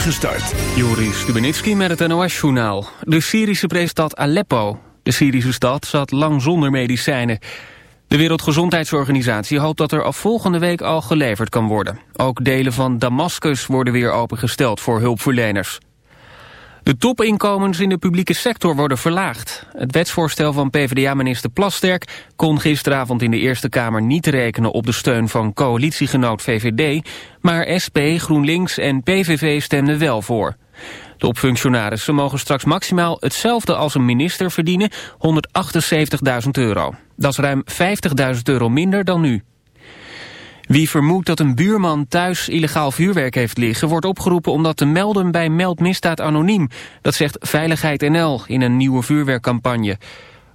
spoedige start. Stubenitski met het NOS-journaal. De Syrische preestad Aleppo. De Syrische stad zat lang zonder medicijnen. De Wereldgezondheidsorganisatie hoopt dat er al volgende week al geleverd kan worden. Ook delen van Damascus worden weer opengesteld voor hulpverleners. De topinkomens in de publieke sector worden verlaagd. Het wetsvoorstel van PvdA-minister Plasterk kon gisteravond in de Eerste Kamer niet rekenen op de steun van coalitiegenoot VVD, maar SP, GroenLinks en PVV stemden wel voor. De opfunctionarissen mogen straks maximaal hetzelfde als een minister verdienen, 178.000 euro. Dat is ruim 50.000 euro minder dan nu. Wie vermoedt dat een buurman thuis illegaal vuurwerk heeft liggen... wordt opgeroepen om dat te melden bij Meld Misdaad Anoniem. Dat zegt Veiligheid NL in een nieuwe vuurwerkcampagne.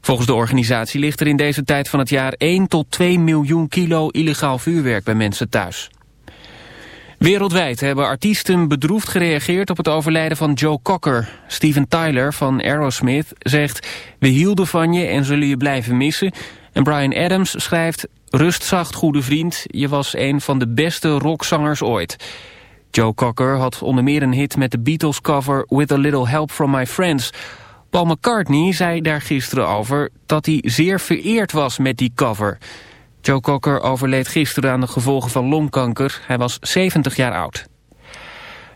Volgens de organisatie ligt er in deze tijd van het jaar 1 tot 2 miljoen kilo illegaal vuurwerk bij mensen thuis. Wereldwijd hebben artiesten bedroefd gereageerd op het overlijden van Joe Cocker. Steven Tyler van Aerosmith zegt... We hielden van je en zullen je blijven missen. En Brian Adams schrijft... Rust zacht, goede vriend. Je was een van de beste rockzangers ooit. Joe Cocker had onder meer een hit met de Beatles cover... With a Little Help From My Friends. Paul McCartney zei daar gisteren over... dat hij zeer vereerd was met die cover... Joe Cocker overleed gisteren aan de gevolgen van longkanker. Hij was 70 jaar oud.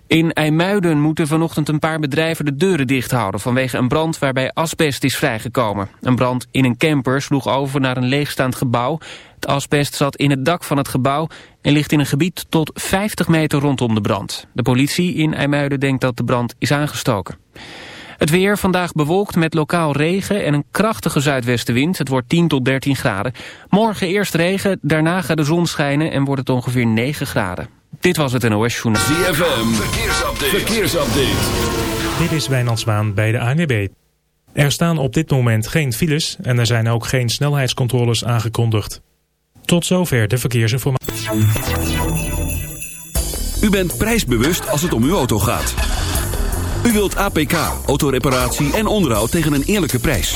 In IJmuiden moeten vanochtend een paar bedrijven de deuren dicht houden... vanwege een brand waarbij asbest is vrijgekomen. Een brand in een camper sloeg over naar een leegstaand gebouw. Het asbest zat in het dak van het gebouw... en ligt in een gebied tot 50 meter rondom de brand. De politie in IJmuiden denkt dat de brand is aangestoken. Het weer vandaag bewolkt met lokaal regen en een krachtige zuidwestenwind. Het wordt 10 tot 13 graden. Morgen eerst regen, daarna gaat de zon schijnen en wordt het ongeveer 9 graden. Dit was het NOS Journal. ZFM, verkeersupdate. verkeersupdate. Dit is Wijnand bij de ANWB. Er staan op dit moment geen files en er zijn ook geen snelheidscontroles aangekondigd. Tot zover de verkeersinformatie. U bent prijsbewust als het om uw auto gaat. U wilt APK, autoreparatie en onderhoud tegen een eerlijke prijs.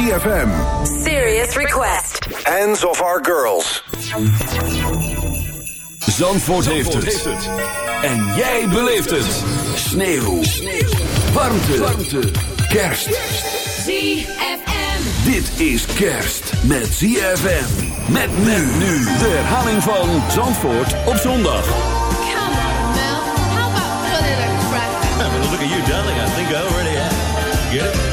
3FM. Serious Request. Hands of our girls. Zandvoort, heeft, het. En jij beleeft het. Sneeuw. Sneeuw. Warmte. Warmte. Kerst. ZFM. Dit is kerst met ZFM. Met men nu. De herhaling van Zandvoort op zondag. Come on, Mel. How about put it a crack? look at you, darling. I think I already have. Get it?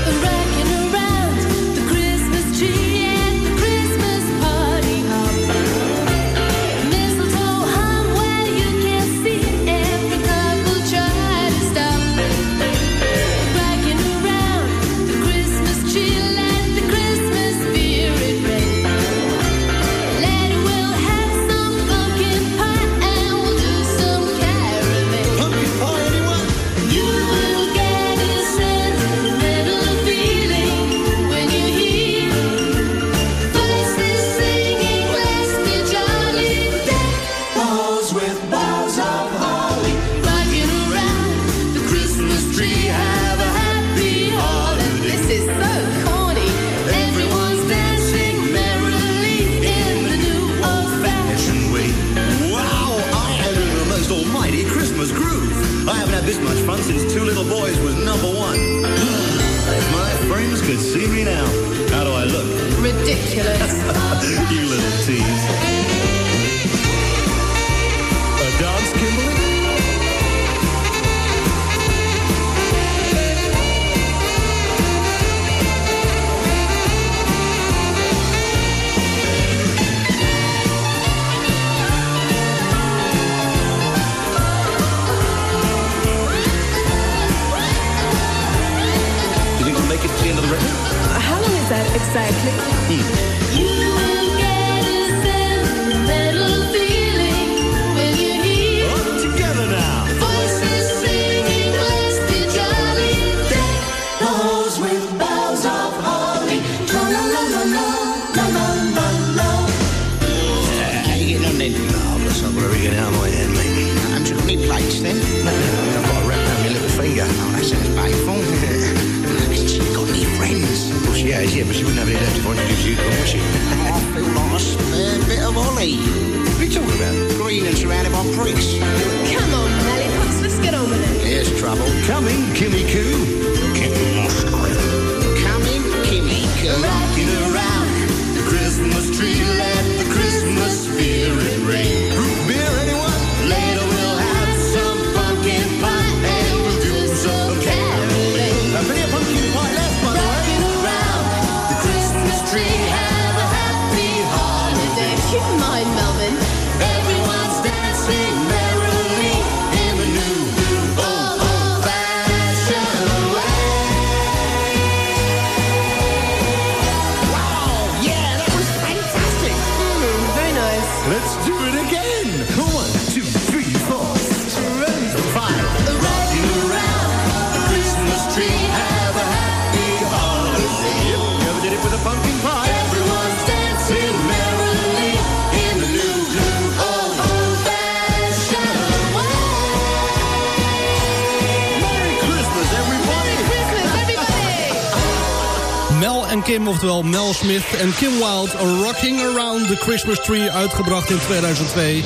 Mel Smith en Kim Wilde... Rocking Around the Christmas Tree, uitgebracht in 2002.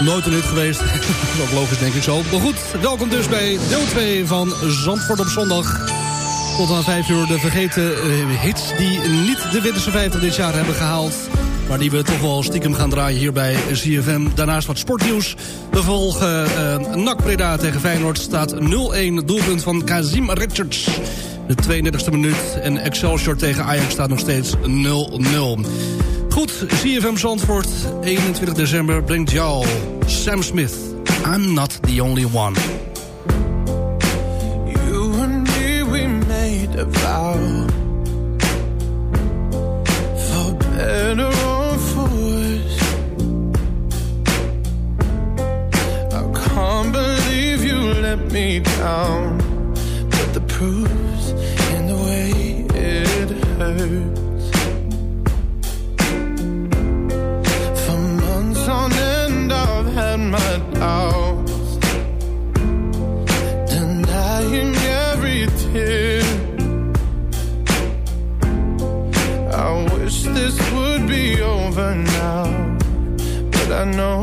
Nooit een hit geweest. Dat logisch, denk ik zo. Maar goed, welkom dus bij deel 2 van Zandvoort op zondag. Tot aan 5 uur de vergeten eh, hits die niet de Winterse 50 dit jaar hebben gehaald... Maar die we toch wel stiekem gaan draaien hier bij CFM. Daarnaast wat sportnieuws. We volgen eh, Nak NAC Preda tegen Feyenoord staat 0-1. Doelpunt van Kazim Richards. De 32e minuut en Excelsior tegen Ajax staat nog steeds 0-0. Goed, CFM Zandvoort, 21 december brengt jou Sam Smith. I'm not the only one. know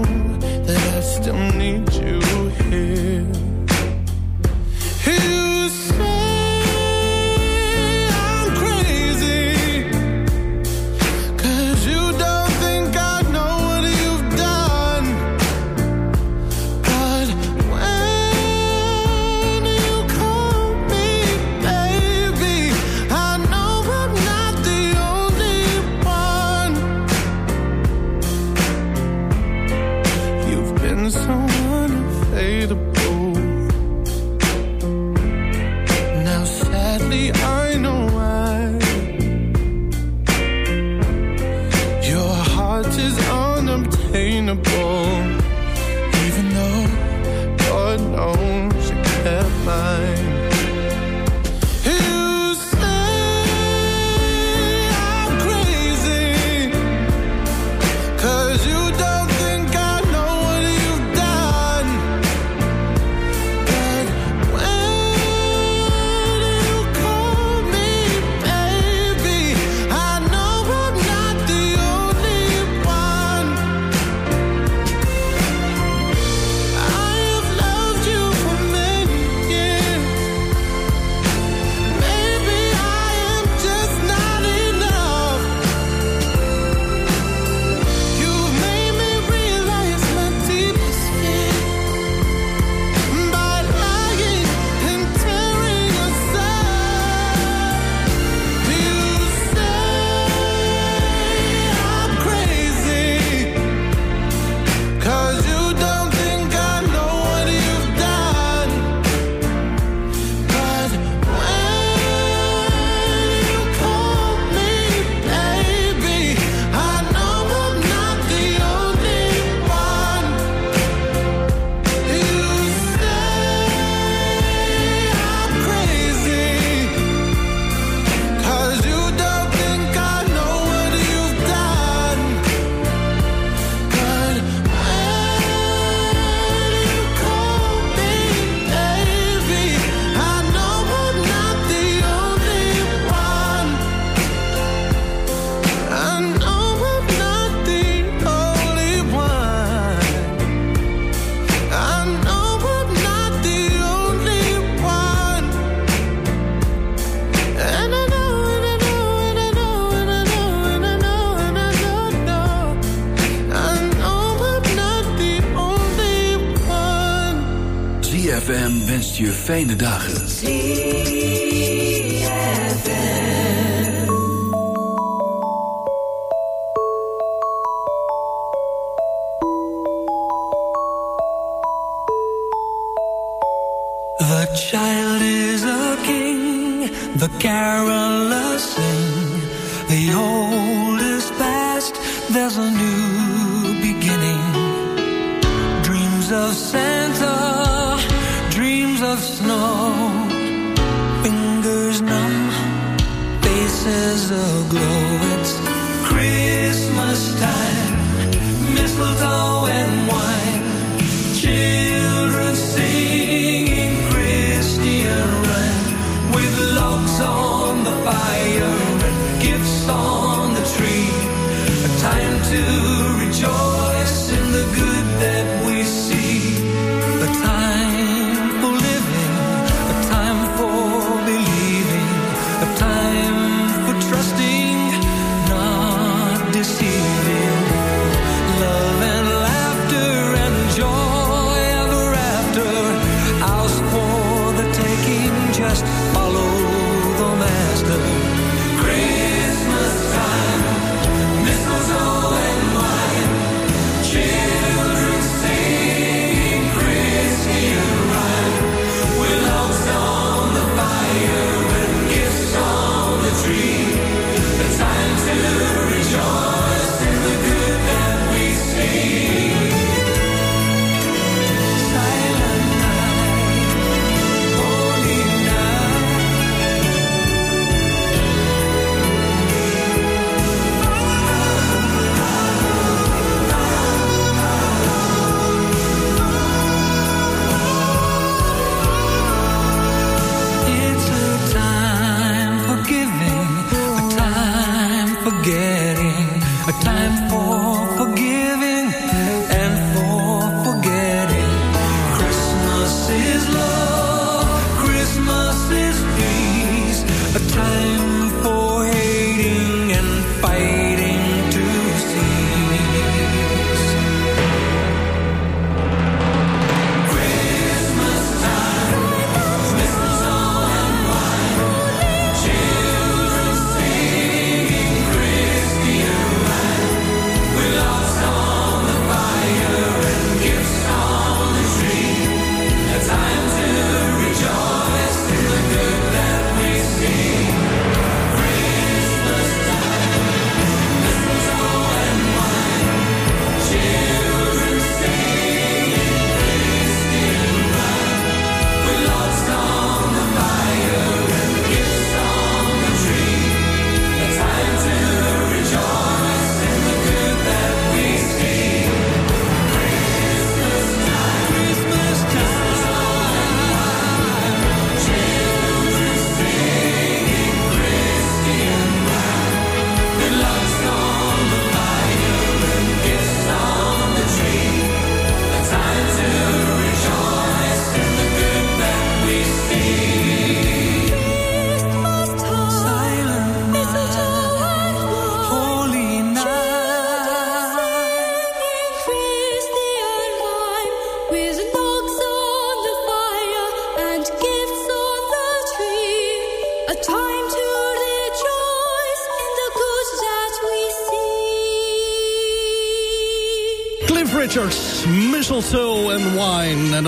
wenst je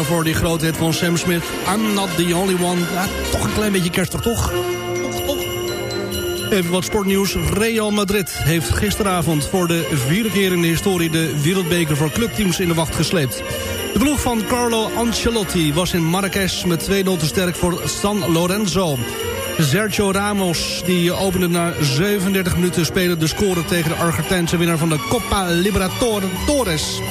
daarvoor die grote hit van Sam Smith, I'm Not The Only One. Toch een klein beetje kerstig, toch? Even wat sportnieuws. Real Madrid heeft gisteravond voor de vierde keer in de historie... de wereldbeker voor clubteams in de wacht gesleept. De ploeg van Carlo Ancelotti was in Marrakesh met 2-0 te sterk voor San Lorenzo. Sergio Ramos die opende na 37 minuten spelen de score tegen de Argentijnse winnaar van de Copa Libertadores.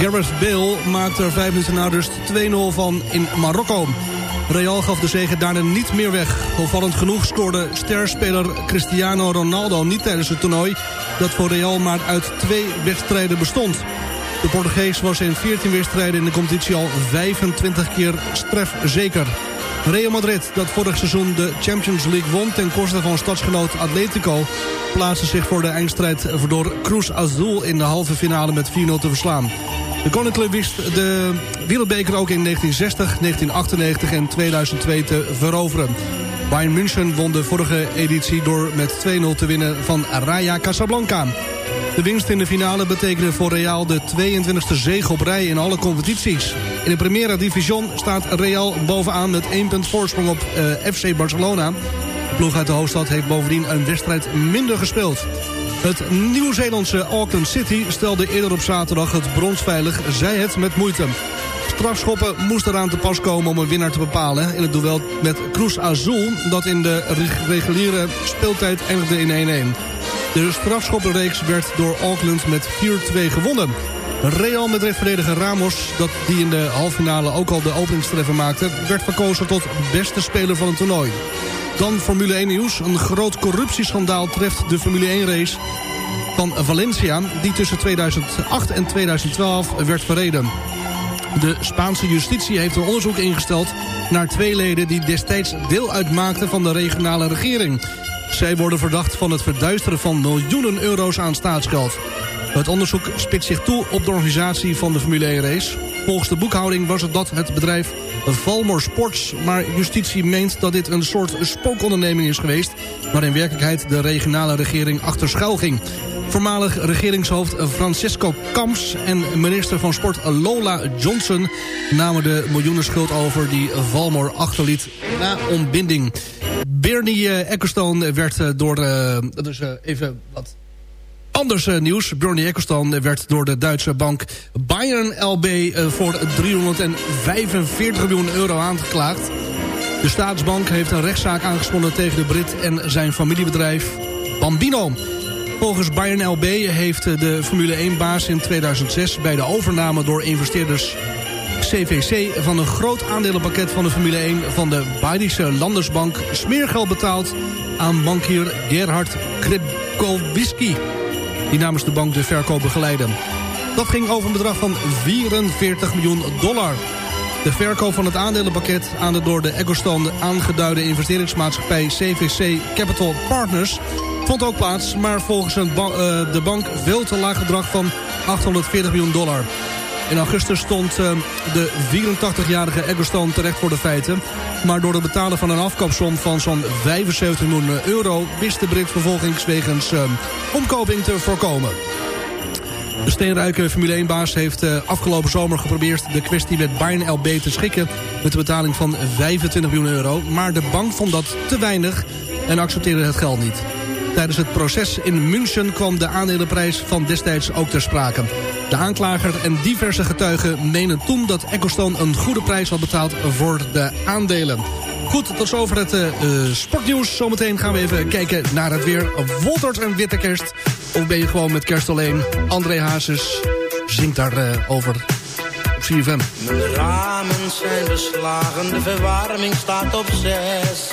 Gareth Bale maakte er 5 minuten na rust 2-0 van in Marokko. Real gaf de zege daarna niet meer weg. Opvallend genoeg scoorde sterspeler Cristiano Ronaldo niet tijdens het toernooi... dat voor Real maar uit twee wedstrijden bestond. De Portugees was in 14 wedstrijden in de competitie al 25 keer strefzeker. Real Madrid, dat vorig seizoen de Champions League won... ten koste van stadsgenoot Atletico... plaatste zich voor de eindstrijd door Cruz Azul... in de halve finale met 4-0 te verslaan. De Koninklijke wist de wereldbeker ook in 1960, 1998 en 2002 te veroveren. Bayern München won de vorige editie door met 2-0 te winnen van Raja Casablanca. De winst in de finale betekende voor Real de 22e zege op rij in alle competities. In de Primera Division staat Real bovenaan met 1 punt voorsprong op eh, FC Barcelona. De ploeg uit de hoofdstad heeft bovendien een wedstrijd minder gespeeld. Het Nieuw-Zeelandse Auckland City stelde eerder op zaterdag het brons veilig, zij het met moeite. Strafschoppen moest eraan te pas komen om een winnaar te bepalen... in het duel met Cruz Azul, dat in de reg- reguliere speeltijd eindigde in 1-1. De strafschoppenreeks werd door Auckland met 4-2 gewonnen. Real Madrid-verdediger Ramos, dat die in de halffinale ook al de openingstreffer maakte... werd verkozen tot beste speler van het toernooi. Dan Formule 1 nieuws. Een groot corruptieschandaal treft de Formule 1-race van Valencia... die tussen 2008 en 2012 werd verreden. De Spaanse justitie heeft een onderzoek ingesteld naar twee leden... die destijds deel uitmaakten van de regionale regering. Zij worden verdacht van het verduisteren van miljoenen euro's aan staatsgeld. Het onderzoek spitst zich toe op de organisatie van de Formule 1 race. Volgens de boekhouding was het dat het bedrijf Valmor Sports... maar justitie meent dat dit een soort spookonderneming is geweest... waar in werkelijkheid de regionale regering achter schuil ging. Voormalig regeringshoofd Francisco Kamps en minister van Sport Lola Johnson... namen de miljoenenschuld over die Valmor achterliet na ontbinding. Bernie eh, Ecclestone werd eh, door de... Dat is eh, even wat Anders eh, nieuws. Bernie Ecclestone werd door de Duitse bank Bayern LB eh, voor 345 miljoen euro aangeklaagd. De staatsbank heeft een rechtszaak aangespannen tegen de Brit en zijn familiebedrijf Bambino. Volgens Bayern LB heeft eh, de Formule 1-baas in 2006 bij de overname door investeerders CVC van een groot aandelenpakket van de Formule 1 van de Bayerische Landesbank smeergeld betaald aan bankier Gerhard Kribkowski die namens de bank de verkoop begeleiden. Dat ging over een bedrag van 44 miljoen dollar. De verkoop van het aandelenpakket aan de door de Eggoston aangeduide investeringsmaatschappij CVC Capital Partners vond ook plaats, maar volgens een eh, de bank veel te laag bedrag van 840 miljoen dollar. In augustus stond eh, de 84-jarige Eggoston terecht voor de feiten. Maar door het betalen van een afkoopsom van zo'n 75 miljoen euro... wist de Brit vervolgingswegens eh, omkoping te voorkomen. De steenrijke Formule 1-baas heeft eh, afgelopen zomer geprobeerd... de kwestie met Bayern LB te schikken met de betaling van 25 miljoen euro. Maar de bank vond dat te weinig en accepteerde het geld niet. Tijdens het proces in München kwam de aandelenprijs van destijds ook ter sprake. De aanklager en diverse getuigen menen toen dat Ecclestone een goede prijs had betaald voor de aandelen. Goed, tot zover het eh, eh, sportnieuws. Zometeen gaan we even kijken naar het weer. Woltert en witte kerst. Of ben je gewoon met kerst alleen? André Hazes zingt daarover over op CFM. Mijn ramen zijn beslagen, de verwarming staat op zes.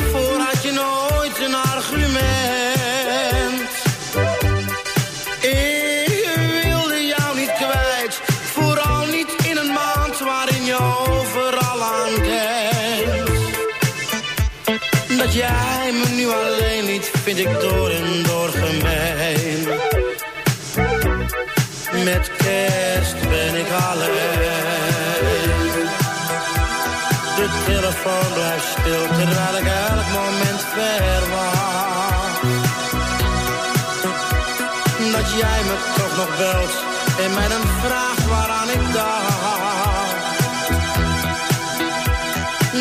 maar stil, terwijl ik elk moment verwacht. Dat jij me toch nog belt en mij dan vraagt waaraan ik dacht.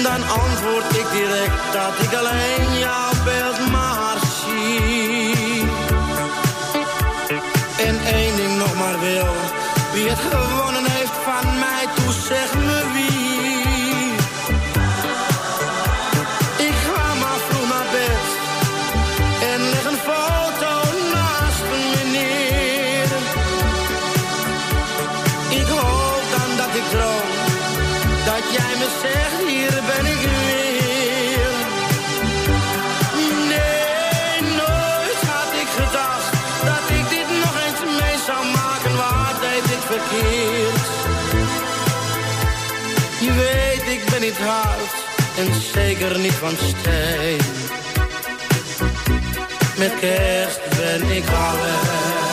Dan antwoord ik direct niet hard en zeker niet van steen. Met kerst ben ik alleen.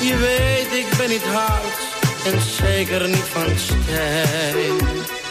Je weet, ik ben niet hard en zeker niet van steen.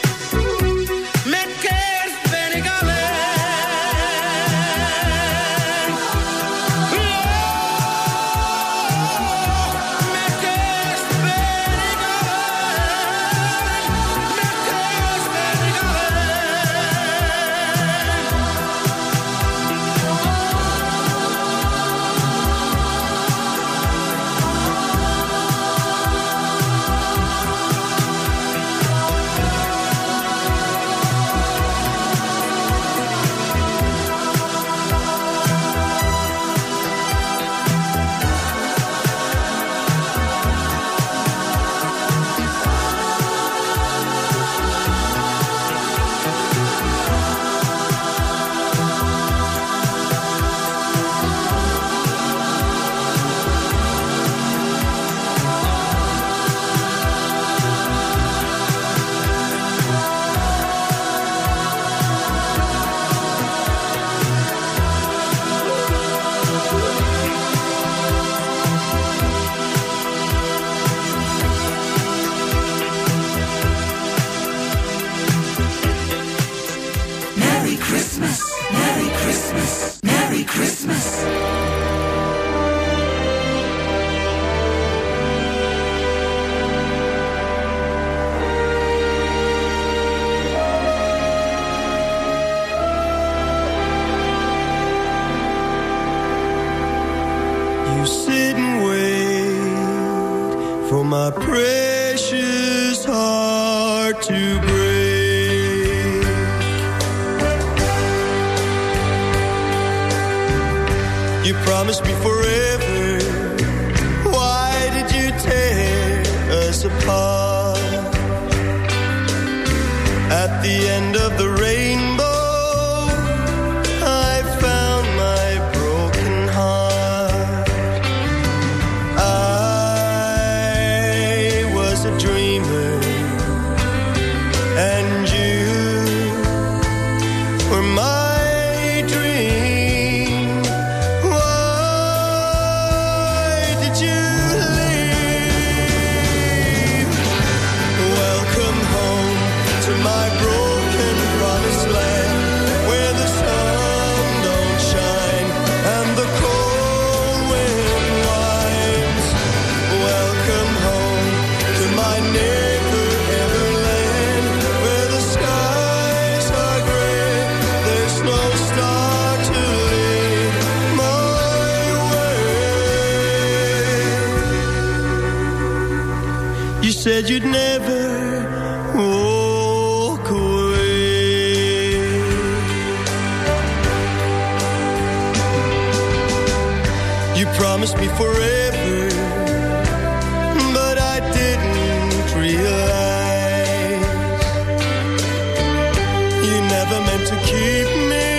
To keep me.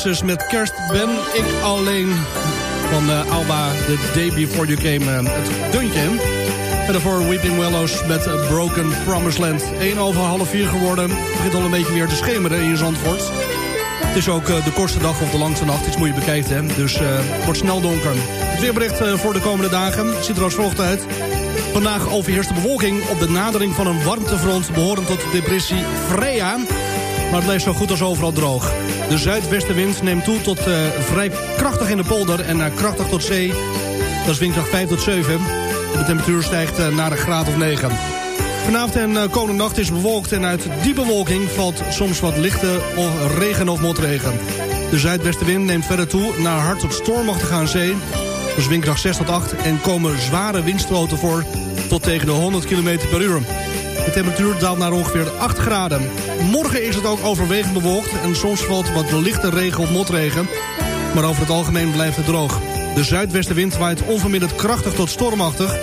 Met Kerst ben ik alleen. Van eh, Alba, The Day Before You Came, eh, het deuntje. En daarvoor Weeping Willows met eh, Broken Promised Land. 1 over half 4 geworden. Het begint al een beetje weer te schemeren in Zandvoort. Het is ook de kortste dag of de langste nacht, iets moet je bekijken. Hè? Dus het wordt snel donker. Het weerbericht voor de komende dagen ziet er als volgt uit. Vandaag overheerst de bewolking op de nadering van een warmtefront... behorend tot de depressie Freya. Maar het blijft zo goed als overal droog. De zuidwestenwind neemt toe tot eh, vrij krachtig in de polder... en naar krachtig tot zee. Dat is windkracht 5 tot 7. De temperatuur stijgt eh, naar een graad of 9. Vanavond en uh, komende nacht is bewolkt en uit die bewolking valt soms wat lichte of regen of motregen. De zuidwestenwind neemt verder toe naar hard tot stormachtig aan zee. Dus windkracht 6 tot 8 en komen zware windstoten voor tot tegen de 100 km per uur. De temperatuur daalt naar ongeveer 8 graden. Morgen is het ook overwegend bewolkt en soms valt wat lichte regen of motregen. Maar over het algemeen blijft het droog. De zuidwestenwind waait onverminderd krachtig tot stormachtig...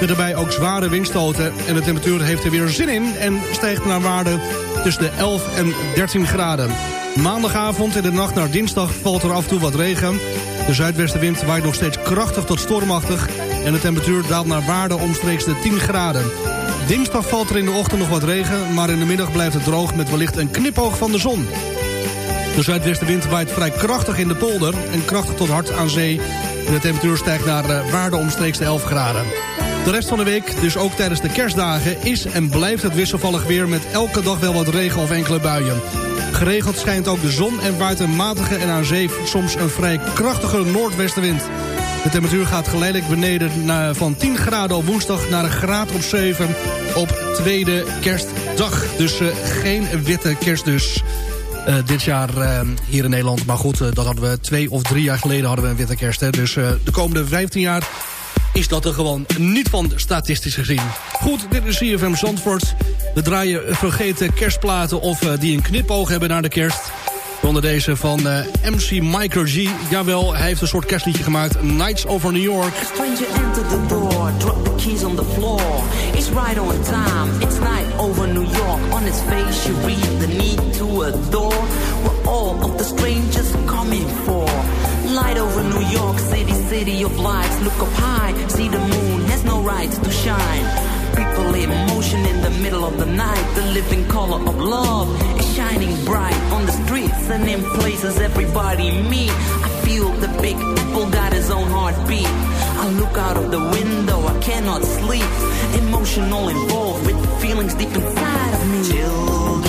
met daarbij ook zware windstoten en de temperatuur heeft er weer zin in... en stijgt naar waarde tussen de 11 en 13 graden. Maandagavond en de nacht naar dinsdag valt er af en toe wat regen. De zuidwestenwind waait nog steeds krachtig tot stormachtig... en de temperatuur daalt naar waarde omstreeks de 10 graden. Dinsdag valt er in de ochtend nog wat regen... maar in de middag blijft het droog met wellicht een knipoog van de zon. De zuidwestenwind waait vrij krachtig in de polder... en krachtig tot hard aan zee. De temperatuur stijgt naar uh, waarde omstreeks de 11 graden. De rest van de week, dus ook tijdens de kerstdagen... is en blijft het wisselvallig weer met elke dag wel wat regen of enkele buien. Geregeld schijnt ook de zon en waait een matige en aan zee... soms een vrij krachtige noordwestenwind. De temperatuur gaat geleidelijk beneden naar, van 10 graden op woensdag... naar een graad op 7 op tweede kerstdag. Dus uh, geen witte kerst dus. eh, dit jaar eh, hier in Nederland. Maar goed, eh, dat hadden we twee of drie jaar geleden hadden we een witte kerst. Hè. Dus eh, de komende 15 jaar is dat er gewoon niet van statistisch gezien. Goed, dit is CFM Zandvoort. We draaien vergeten kerstplaten of eh, die een knipoog hebben naar de kerst. Onder deze van eh, MC Micro G. Jawel, hij heeft een soort kerstliedje gemaakt. Nights Over New York. Stranger entered the door, drop the keys on the floor. It's right on time, it's night over New York. On its face you read the need to adore. What all of the strangers coming for. Light over New York City, city of lights. Look up high, see the moon has no right to shine. People in motion in the middle of the night. The living color of love is shining bright on the streets and in places everybody meet. I feel the big apple got his own heartbeat. I look out of the window, I cannot sleep. Emotional involved with feelings deep inside of me. Children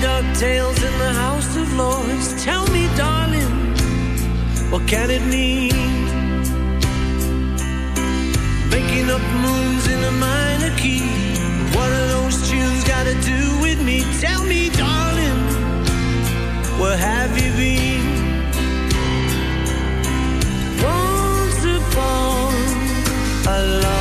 Dog tails in the House of Lords. Tell me, darling, what can it mean? Making up moons in a minor key. What are those tunes got to do with me? Tell me, darling, where have you been? Once upon a long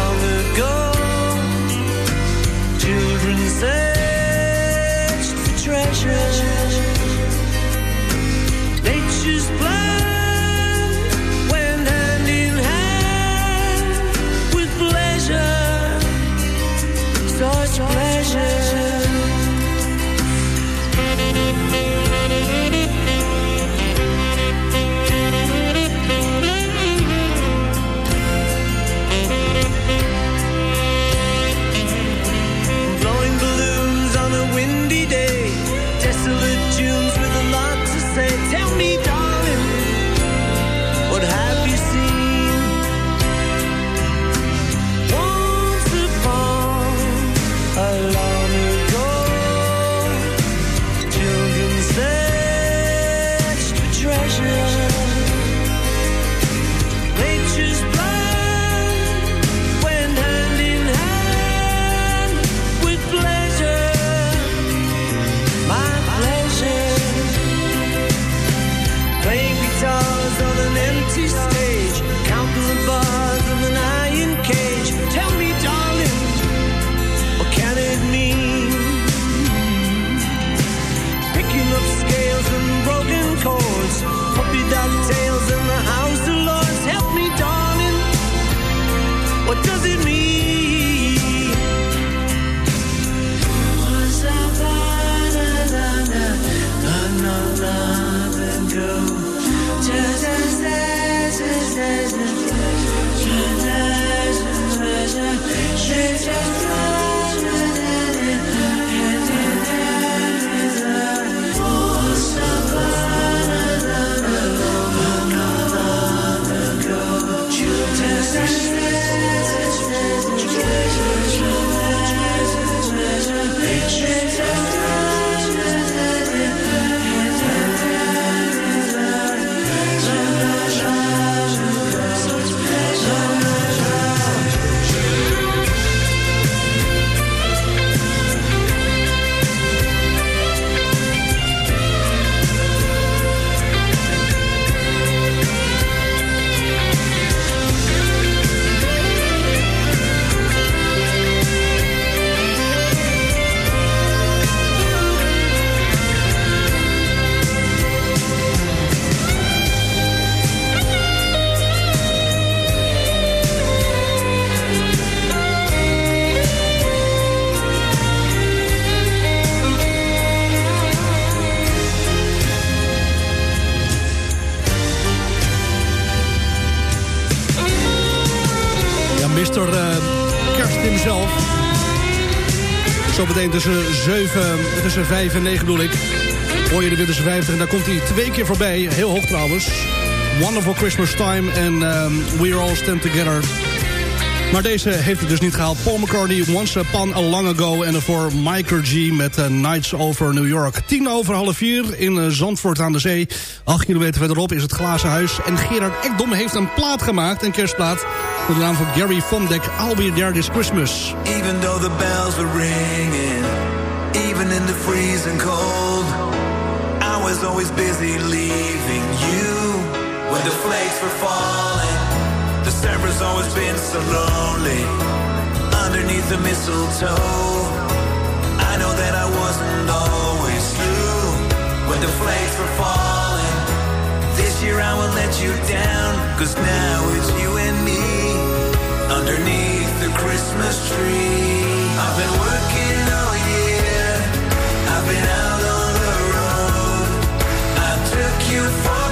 tussen 7, tussen 5 en 9 bedoel ik. Hoor je de Winterse 50 en daar komt hij twee keer voorbij. Heel hoog trouwens. Wonderful Christmas Time en um, We All Stand Together. Maar deze heeft het dus niet gehaald. Paul McCartney, Once Upon a Long Ago. En daarvoor Michael G met uh, Nights Over New York. Tien over half vier in uh, Zandvoort aan de Zee. Acht kilometer verderop is het Glazen Huis. En Gerard Ekdom heeft een plaat gemaakt, een kerstplaat. Met de naam van Gary Vondek, I'll Be There This Christmas. Even though the bells were ringing, even in the freezing cold, I was always busy leaving you when the flakes were falling. The December's always been so lonely underneath the mistletoe. I know that I wasn't always true when the flakes were falling. This year I won't let you down, cause now it's you and me underneath the Christmas tree. I've been working all year, I've been out on the road. I took you for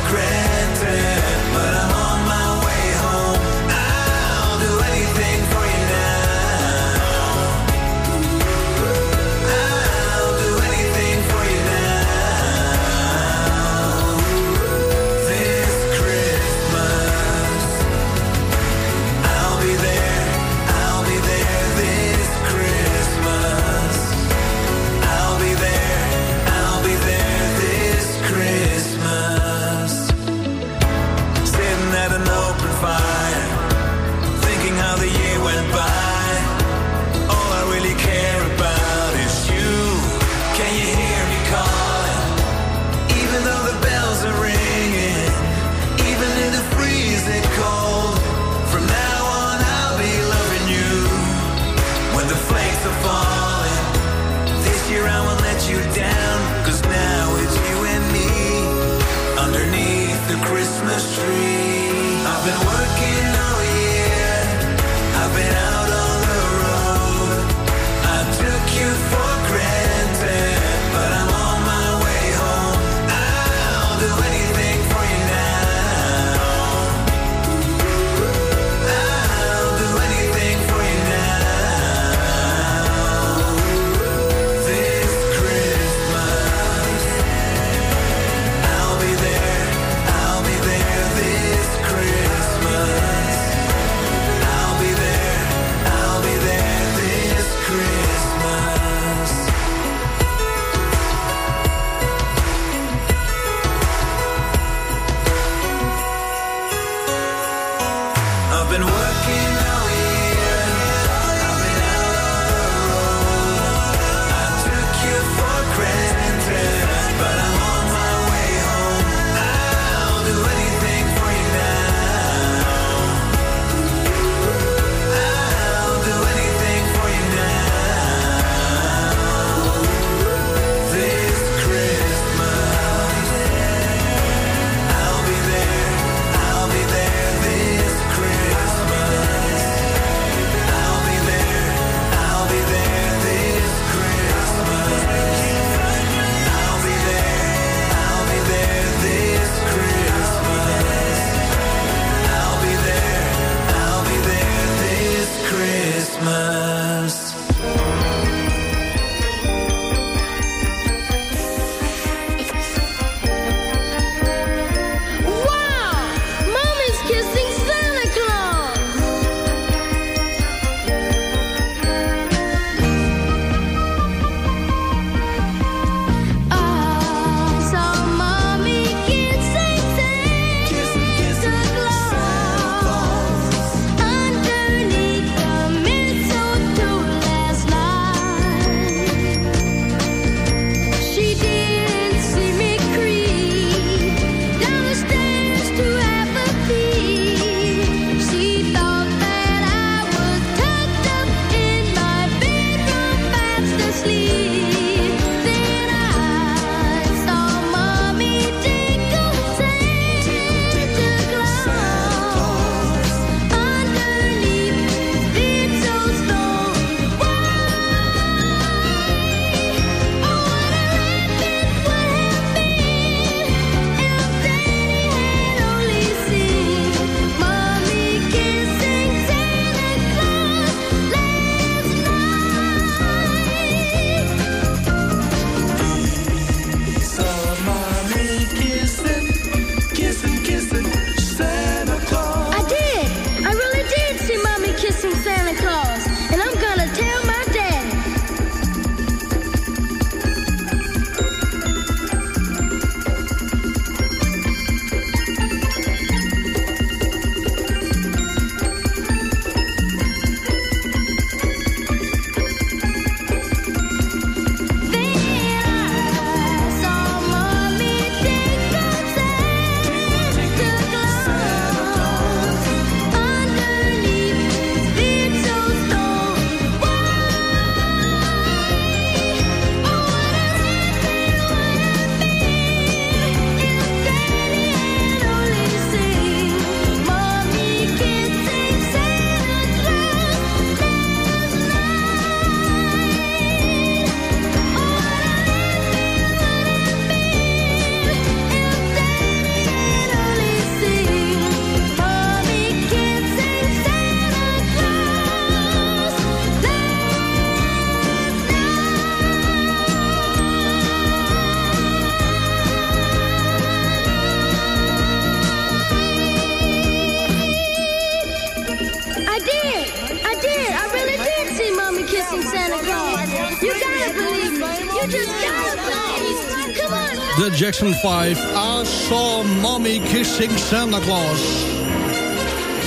Jackson 5. I saw mommy kissing Santa Claus.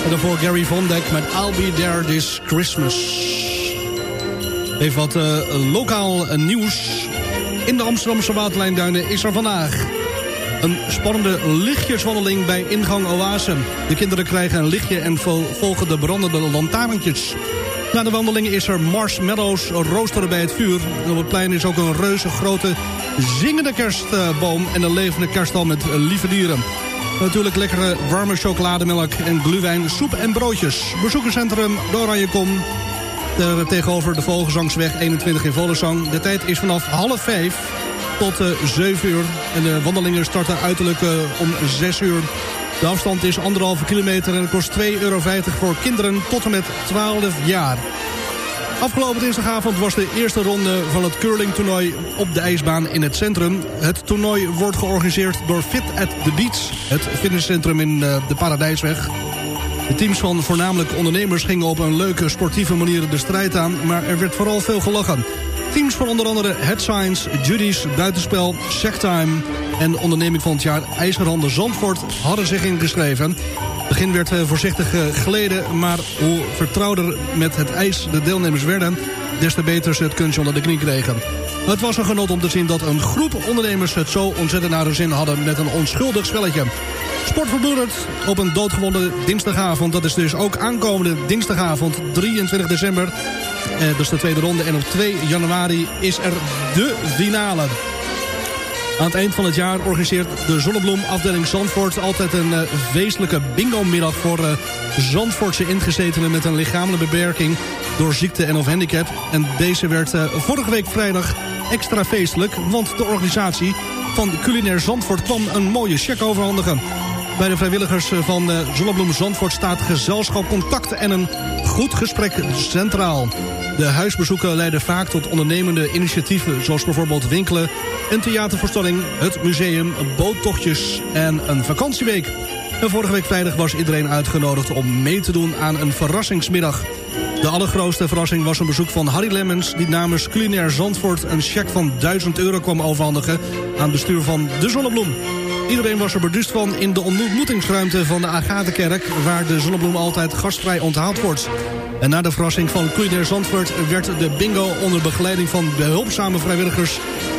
En daarvoor Gary Von Dijk met I'll Be There This Christmas. Even wat eh, lokaal eh, nieuws. In de Amsterdamse Waterlijnduinen is er vandaag een spannende lichtjeswandeling bij ingang Oase. De kinderen krijgen een lichtje en vol- volgen de brandende lantaarntjes. Na de wandeling is er marshmallows roosteren bij het vuur. Op het plein is ook een reuze grote zingende kerstboom... en een levende kerststal met eh, lieve dieren. Natuurlijk lekkere warme chocolademelk en gluwijn, soep en broodjes. Bezoekerscentrum De Kom. Ter- tegenover de Vogelzangsweg 21 in Volensang. De tijd is vanaf half vijf tot eh 7 uur. En de wandelingen starten uiterlijk eh, om 6 uur. De afstand is anderhalve kilometer en kost 2,50 euro voor kinderen tot en met 12 jaar. Afgelopen dinsdagavond was de eerste ronde van het curlingtoernooi op de ijsbaan in het centrum. Het toernooi wordt georganiseerd door Fit at the Beach, het fitnesscentrum in eh, de Paradijsweg. De teams van voornamelijk ondernemers gingen op een leuke sportieve manier de strijd aan, maar er werd vooral veel gelachen. Teams van onder andere Head Science, Judy's, Buitenspel, Shacktime en onderneming van het jaar IJzerhanden Zandvoort hadden zich ingeschreven. Het begin werd eh, voorzichtig eh, geleden, maar hoe vertrouwder met het ijs de deelnemers werden, des te beter ze het kunstje onder de knie kregen. Het was een genot om te zien dat een groep ondernemers het zo ontzettend naar hun zin hadden met een onschuldig spelletje. Sport verbloederd op een doodgewonden dinsdagavond. Dat is dus ook aankomende dinsdagavond 23 december. Eh, dat is de tweede ronde. En op 2 januari is er de finale. Aan het eind van het jaar organiseert de Zonnebloem afdeling Zandvoort... altijd een eh, feestelijke bingo-middag voor eh, Zandvoortse ingezetenen... met een lichamelijke beperking door ziekte en of handicap. En deze werd vorige week vrijdag extra feestelijk... want de organisatie van Culinair Zandvoort kwam een mooie cheque overhandigen. Bij de vrijwilligers eh, van eh, Zonnebloem Zandvoort staat gezelschap, contact en een goed gesprek centraal. De huisbezoeken leiden vaak tot ondernemende initiatieven... zoals bijvoorbeeld winkelen, een theatervoorstelling, het museum, boottochtjes en een vakantieweek. En vorige week vrijdag was iedereen uitgenodigd om mee te doen aan een verrassingsmiddag. De allergrootste verrassing was een bezoek van Harry Lemmens... die namens Culinair Zandvoort een cheque van 1000 euro kwam overhandigen... aan het bestuur van De Zonnebloem. Iedereen was er beduust van in de ontmoetingsruimte van de Agatenkerk... waar de Zonnebloem altijd gastvrij onthaald wordt. En na de verrassing van Culinair Zandvoort werd de bingo onder begeleiding van behulpzame vrijwilligers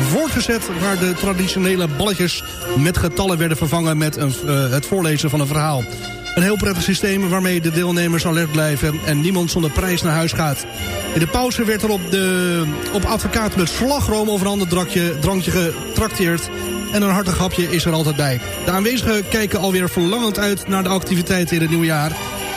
voortgezet... waar de traditionele balletjes met getallen werden vervangen met een, eh, het voorlezen van een verhaal. Een heel prettig systeem waarmee de deelnemers alert blijven... en niemand zonder prijs naar huis gaat. In de pauze werd er op, de, op advocaat met slagroom over een ander drankje, drankje getrakteerd... en een hartig hapje is er altijd bij. De aanwezigen kijken alweer verlangend uit naar de activiteiten in het nieuwe jaar.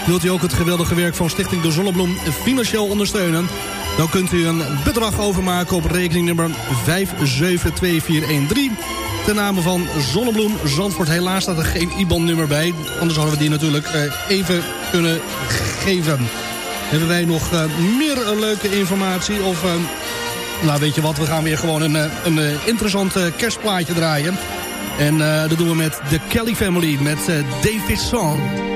Wilt u ook het geweldige werk van Stichting De Zonnebloem financieel ondersteunen... dan kunt u een bedrag overmaken op rekeningnummer 572413 ten name van Zonnebloem Zandvoort. Helaas staat er geen IBAN-nummer bij. Anders hadden we die natuurlijk eh, even kunnen geven. Hebben wij nog eh, meer leuke informatie? Of, eh, nou weet je wat, we gaan weer gewoon een, eh, een eh, interessant eh, kerstplaatje draaien. En dat doen we met de Kelly Family, met eh, David Song.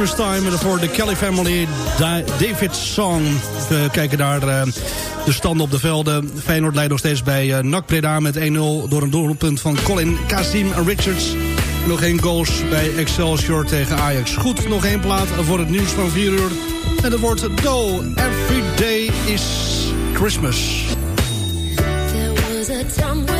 Christmas Time. En voor de Kelly Family, David Song. We kijken naar eh, de standen op de velden. Feyenoord leidt nog steeds bij eh, NAC Breda met 1-0... door een doelpunt van Colin Kasim Richards. Nog één goals bij Excelsior tegen Ajax. Goed, nog één plaat voor het nieuws van 4 uur. En het wordt Do. Every day is Christmas. There was a time